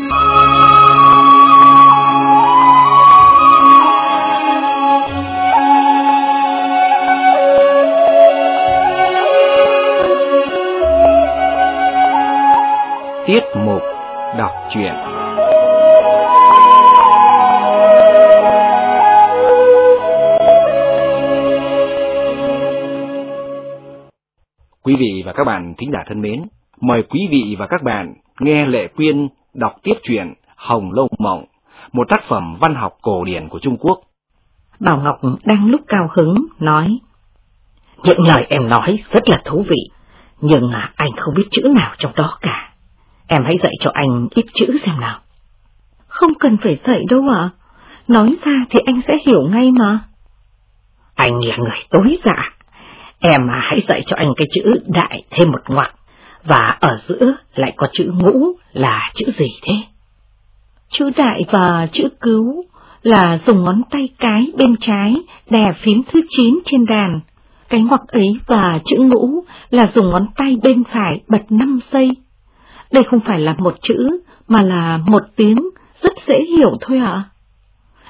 Tiết mục đọc truyện. Quý vị và các bạn thính giả thân mến, mời quý vị và các bạn nghe Lệ Quyên đọc tiếp truyện Hồng Lâu Mộng, một tác phẩm văn học cổ điển của Trung Quốc. Bảo Ngọc đang lúc cao hứng, nói Những lời em nói rất là thú vị, nhưng anh không biết chữ nào trong đó cả. Em hãy dạy cho anh ít chữ xem nào. Không cần phải dạy đâu ạ. Nói ra thì anh sẽ hiểu ngay mà. Anh là người tối dạ. Em mà hãy dạy cho anh cái chữ đại thêm một ngoặc, và ở giữa lại có chữ ngũ là chữ gì thế? Chữ đại và chữ cứu là dùng ngón tay cái bên trái đè phím thứ 9 trên đàn. Cái ngoặc ấy và chữ ngũ là dùng ngón tay bên phải bật 5 giây. Đây không phải là một chữ, mà là một tiếng, rất dễ hiểu thôi ạ.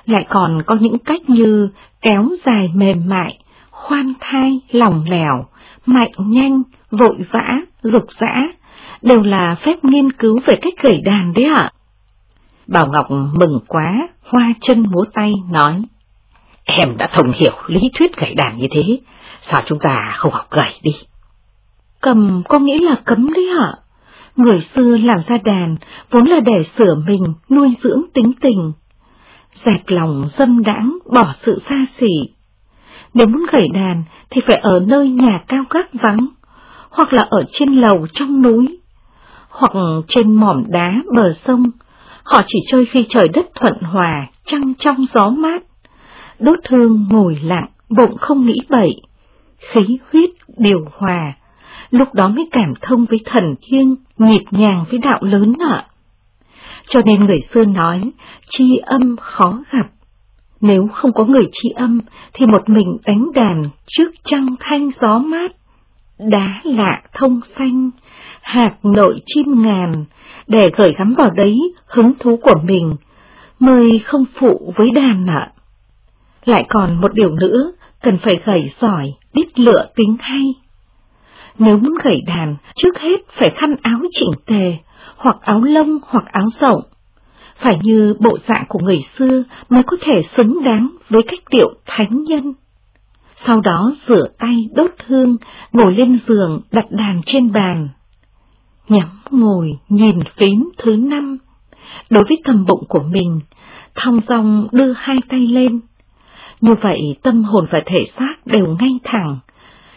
Lại còn có những cách như kéo dài mềm mại, khoan thai, lỏng lẻo, mạnh nhanh, vội vã, rục rã, đều là phép nghiên cứu về cách gảy đàn đấy ạ. Bảo Ngọc mừng quá, hoa chân múa tay, nói. Em đã thông hiểu lý thuyết gảy đàn như thế, sao chúng ta không học gảy đi? Cầm có nghĩa là cấm đấy ạ. Người xưa làm ra đàn vốn là để sửa mình, nuôi dưỡng tính tình. Dẹp lòng dâm đãng, bỏ sự xa xỉ. Nếu muốn gảy đàn thì phải ở nơi nhà cao gác vắng, hoặc là ở trên lầu trong núi, hoặc trên mỏm đá bờ sông. Họ chỉ chơi khi trời đất thuận hòa, trăng trong gió mát. Đốt hương ngồi lặng, bụng không nghĩ bậy, khí huyết điều hòa, lúc đó mới cảm thông với thần thiêng, nhịp nhàng với đạo lớn ạ. Cho nên người xưa nói, chi âm khó gặp. Nếu không có người chi âm, thì một mình đánh đàn trước trăng thanh gió mát, đá lạ thông xanh, hạt nội chim ngàn, để gửi gắm vào đấy hứng thú của mình, mời không phụ với đàn ạ. Lại còn một điều nữa, cần phải gảy giỏi, biết lựa tính hay. Nếu muốn gảy đàn, trước hết phải khăn áo chỉnh tề, hoặc áo lông hoặc áo rộng. Phải như bộ dạng của người xưa mới có thể xứng đáng với cách điệu thánh nhân. Sau đó rửa tay đốt hương, ngồi lên giường đặt đàn trên bàn. Nhắm ngồi nhìn phím thứ năm. Đối với thầm bụng của mình, thong dong đưa hai tay lên. Như vậy tâm hồn và thể xác đều ngay thẳng,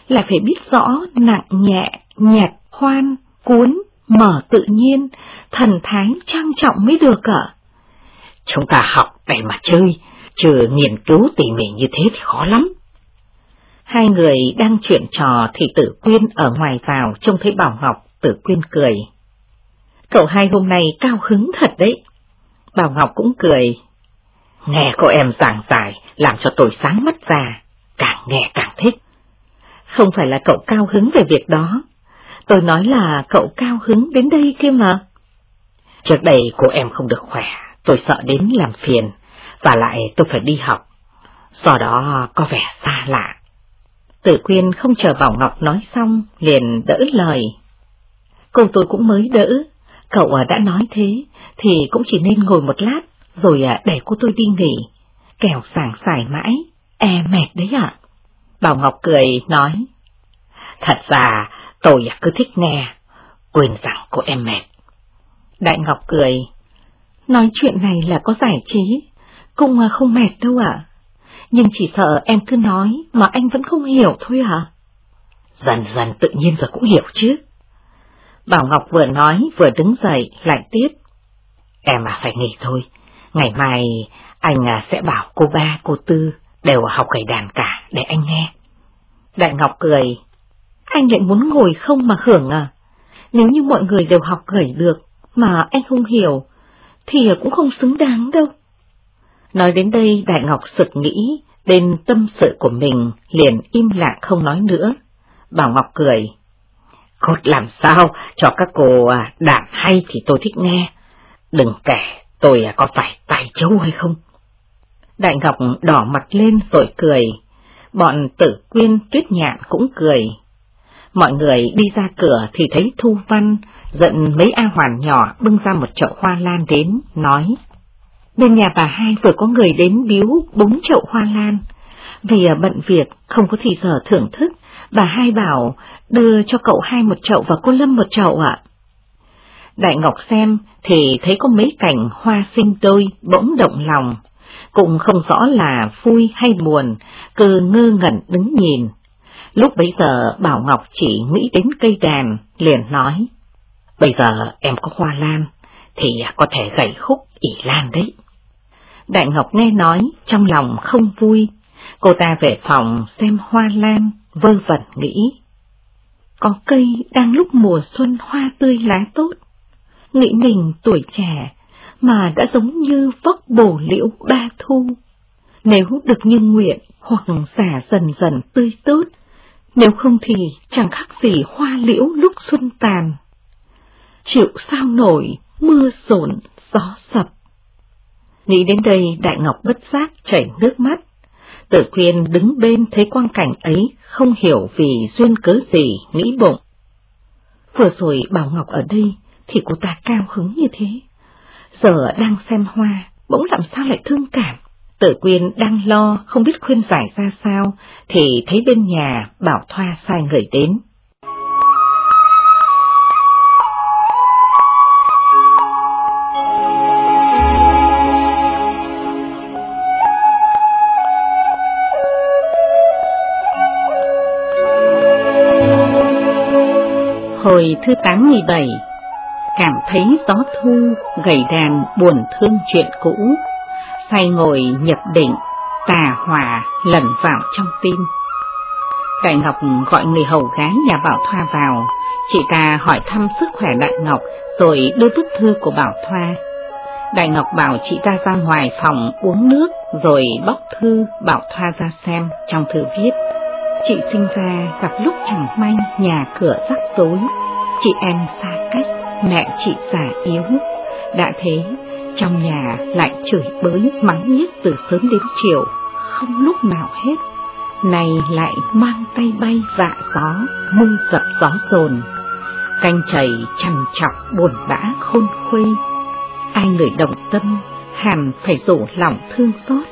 là phải biết rõ nặng nhẹ, nhạt, khoan, cuốn, mở tự nhiên, thần thái trang trọng mới được ạ. Chúng ta học để mà chơi, chứ nghiên cứu tỉ mỉ như thế thì khó lắm. Hai người đang chuyện trò thì tử quyên ở ngoài vào trông thấy Bảo Ngọc, tử quyên cười. Cậu hai hôm nay cao hứng thật đấy. Bảo Ngọc cũng cười. Nghe cô em giảng giải làm cho tôi sáng mắt ra, càng nghe càng thích. Không phải là cậu cao hứng về việc đó. Tôi nói là cậu cao hứng đến đây kia mà. Trước đây cô em không được khỏe, tôi sợ đến làm phiền, và lại tôi phải đi học. Do đó có vẻ xa lạ. Tử Quyên không chờ Bảo Ngọc nói xong, liền đỡ lời. Cô tôi cũng mới đỡ, cậu à, đã nói thế, thì cũng chỉ nên ngồi một lát, rồi à, để cô tôi đi nghỉ. Kẻo sảng sải mãi, e mệt đấy ạ. Bảo Ngọc cười, nói, Thật ra tôi à, cứ thích nghe, quên rằng cô em mệt. Đại Ngọc cười, nói chuyện này là có giải trí, cũng không mệt đâu ạ. Nhưng chỉ sợ em cứ nói mà anh vẫn không hiểu thôi à. Dần dần tự nhiên rồi cũng hiểu chứ. Bảo Ngọc vừa nói vừa đứng dậy lại tiếp. Em à phải nghỉ thôi, ngày mai anh à, sẽ bảo cô ba cô tư đều học gảy đàn cả để anh nghe. Đại Ngọc cười, anh lại muốn ngồi không mà hưởng à? Nếu như mọi người đều học gảy được, mà anh không hiểu, thì cũng không xứng đáng đâu. Nói đến đây Đại Ngọc sực nghĩ đến tâm sự của mình, liền im lặng không nói nữa. Bảo Ngọc cười. Cốt làm sao cho các cô à, đảm hay thì tôi thích nghe. đừng kể tôi à, có phải tài chấu hay không. Đại Ngọc đỏ mặt lên rồi cười, bọn tử quyên tuyết nhạn cũng cười. Mọi người đi ra cửa thì thấy Thu Văn giận mấy A Hoàn nhỏ bưng ra một chậu hoa lan đến, nói. Bên nhà bà hai vừa có người đến biếu bốn chậu hoa lan. Vì bận việc, không có thì giờ thưởng thức, bà hai bảo đưa cho cậu hai một chậu và cô Lâm một chậu ạ. Đại Ngọc xem thì thấy có mấy cảnh hoa sinh đôi bỗng động lòng, cũng không rõ là vui hay buồn, cứ ngơ ngẩn đứng nhìn. Lúc bấy giờ Bảo Ngọc chỉ nghĩ đến cây đàn, liền nói, bây giờ em có hoa lan, thì có thể gãy khúc ỉ lan đấy. Đại Ngọc nghe nói, trong lòng không vui, cô ta về phòng xem hoa lan, vơ vẩn nghĩ. Có cây đang lúc mùa xuân hoa tươi lá tốt, nghĩ mình tuổi trẻ mà đã giống như vóc bổ liễu ba thu. Nếu được như nguyện hoặc giả dần dần tươi tốt, nếu không thì chẳng khác gì hoa liễu lúc xuân tàn. Chịu sao nổi, mưa rộn, gió sập. Nghĩ đến đây Đại Ngọc bất giác chảy nước mắt. Tử khuyên đứng bên thấy quang cảnh ấy không hiểu vì duyên cớ gì nghĩ bụng. Vừa rồi Bảo Ngọc ở đây thì cô ta cao hứng như thế. Giờ đang xem hoa, bỗng làm sao lại thương cảm. Tử quyên đang lo, không biết khuyên giải ra sao, thì thấy bên nhà Bảo Thoa sai người đến. Hồi thứ 87 Cảm thấy gió thu, gầy đàn buồn thương chuyện cũ, say ngồi nhập định, tà hỏa lẩn vào trong tim. Đại Ngọc gọi người hầu gái nhà Bảo Thoa vào, chị ta hỏi thăm sức khỏe Đại Ngọc rồi đưa bức thư của Bảo Thoa. Đại Ngọc bảo chị ta ra ngoài phòng uống nước rồi bóc thư Bảo Thoa ra xem trong thư viết. Chị sinh ra gặp lúc chẳng may nhà cửa rắc dối, chị em xa cách, mẹ chị già yếu. Đã thế, trong nhà lại chửi bới mắng nhiếc từ sớm đến chiều, không lúc nào hết. Này lại mang tay bay vạ gió, mưa dập gió dồn. Canh chảy trằn trọc buồn bã khôn khuê. Ai người đồng tâm, hàm phải rủ lòng thương xót.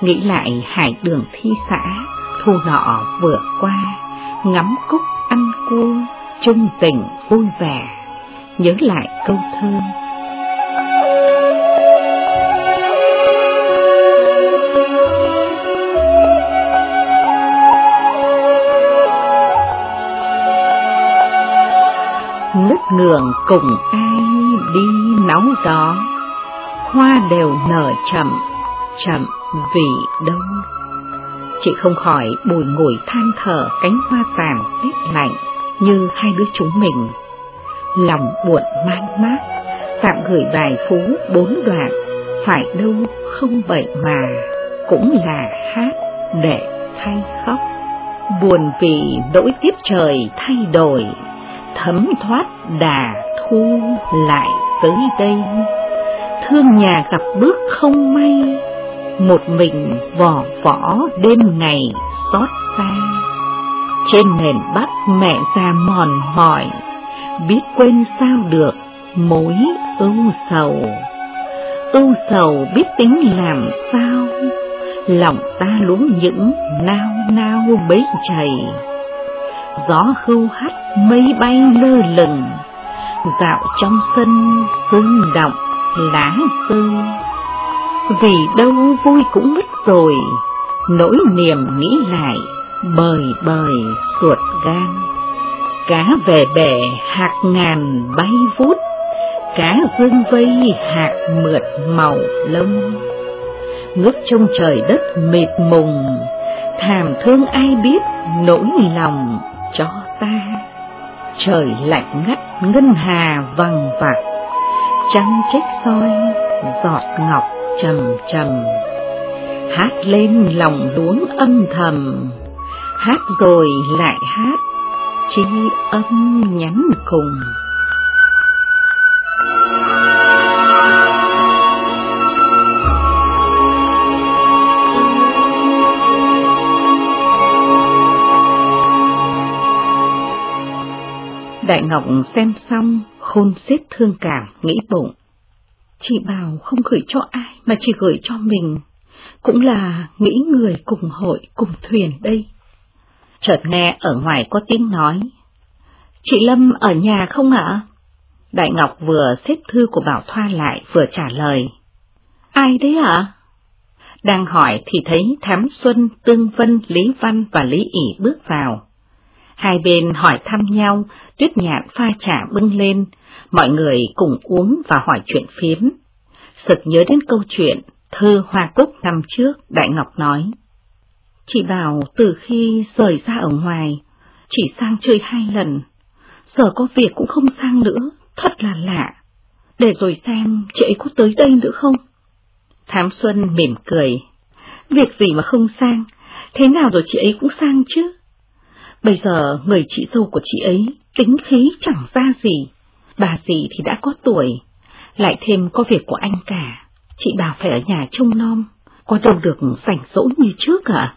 Nghĩ lại hải đường thi xã, thu nọ vừa qua, ngắm cúc cô cua, chung tình vui vẻ, nhớ lại câu thơ. Nứt ngường cùng ai đi nóng gió, hoa đều nở chậm, chậm vì đâu chị không khỏi bùi ngùi than thở cánh hoa tàn tiết lạnh như hai đứa chúng mình. Lòng buồn man mát, tạm gửi bài phú bốn đoạn, phải đâu không vậy mà, cũng là hát để thay khóc. Buồn vì nỗi tiếp trời thay đổi, thấm thoát đà thu lại tới đây. Thương nhà gặp bước không may, một mình vò võ đêm ngày xót xa. Trên nền bắc mẹ già mòn mỏi, biết quên sao được mối ưu sầu. Ưu sầu biết tính làm sao, lòng ta luống những nao nao bấy chảy. Gió hưu hắt mây bay lơ lửng, dạo trong sân sương động lá rơi vì đâu vui cũng mất rồi, nỗi niềm nghĩ lại, bời bời suột gan. Cá về bể hạt ngàn bay vút, cá vương vây hạt mượt màu lông. Ngước trong trời đất mệt mùng, thảm thương ai biết nỗi lòng cho ta. Trời lạnh ngắt ngân hà vằng vặc, trăng trách soi, giọt ngọc trầm trầm hát lên lòng luống âm thầm hát rồi lại hát, chi âm nhắn cùng. Đại Ngọc xem xong, khôn xiết thương cảm, nghĩ bụng. Chị bảo không gửi cho ai mà chỉ gửi cho mình, cũng là nghĩ người cùng hội, cùng thuyền đây. Chợt nghe ở ngoài có tiếng nói. Chị Lâm ở nhà không ạ? Đại Ngọc vừa xếp thư của Bảo Thoa lại vừa trả lời. Ai đấy ạ? Đang hỏi thì thấy Thám Xuân, Tương Vân, Lý Văn và Lý ỉ bước vào. Hai bên hỏi thăm nhau, tuyết nhạc pha trà bưng lên, mọi người cùng uống và hỏi chuyện phiếm. Sực nhớ đến câu chuyện, thơ Hoa Cúc năm trước, Đại Ngọc nói. Chị bảo từ khi rời ra ở ngoài, chỉ sang chơi hai lần, giờ có việc cũng không sang nữa, thật là lạ. Để rồi xem chị ấy có tới đây nữa không? Thám Xuân mỉm cười. Việc gì mà không sang, thế nào rồi chị ấy cũng sang chứ? Bây giờ người chị dâu của chị ấy tính khí chẳng ra gì, bà dì thì đã có tuổi, lại thêm có việc của anh cả, chị bảo phải ở nhà trông nom, có đâu được rảnh rỗi như trước à?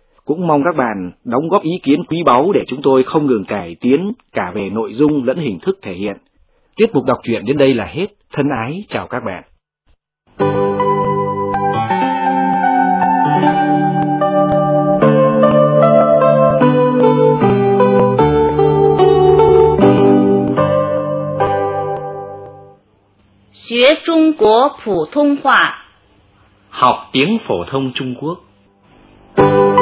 Cũng mong các bạn đóng góp ý kiến quý báu để chúng tôi không ngừng cải tiến cả về nội dung lẫn hình thức thể hiện. Tiết mục đọc truyện đến đây là hết. Thân ái chào các bạn. Trung Quốc phổ thông hóa. Học tiếng phổ thông Trung Quốc.